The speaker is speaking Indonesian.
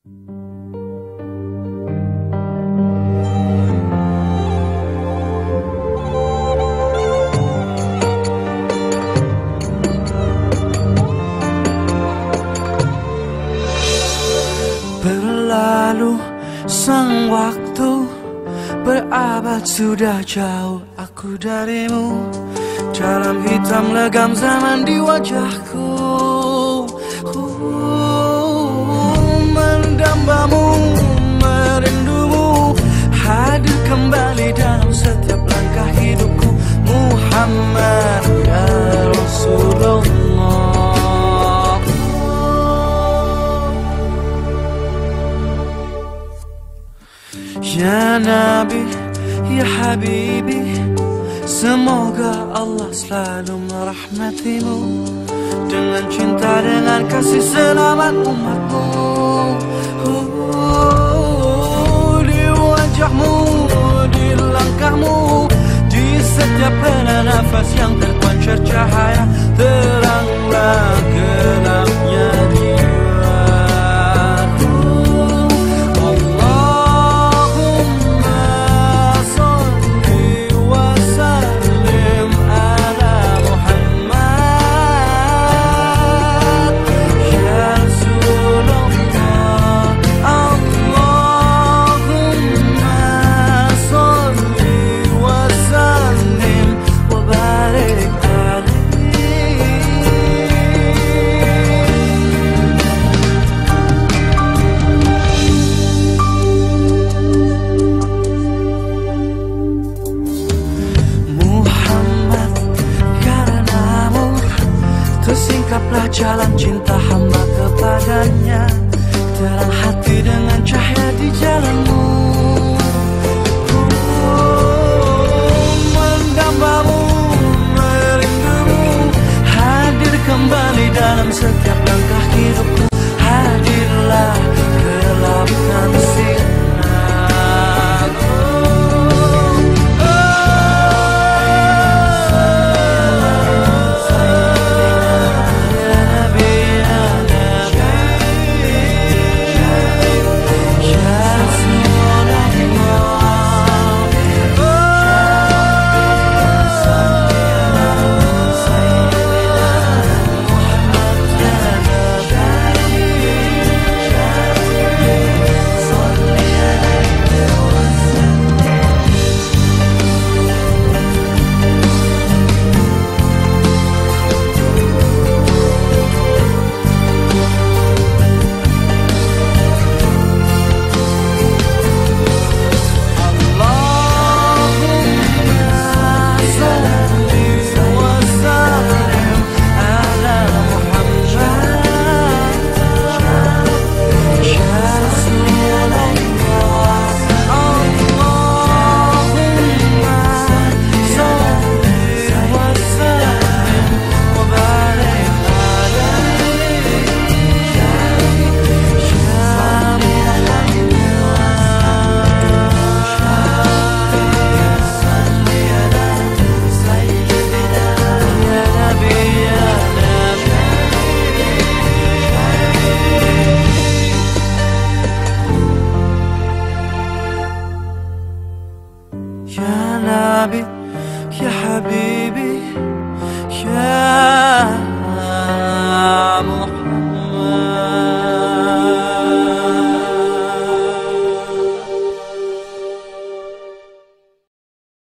Berlalu sang waktu Berabad sudah jauh. Aku darimu Dalam hitam legam zaman di wajahku Semoga Allah selalu merahmatimu Dengan cinta, dengan kasih selamat umatmu higher. The Tunjuklah jalan cinta hamba kepadanya. Terang hati dengan cahaya di jalanmu. Mendambamu, merindumu. Hadir kembali dalam setiap langkah. be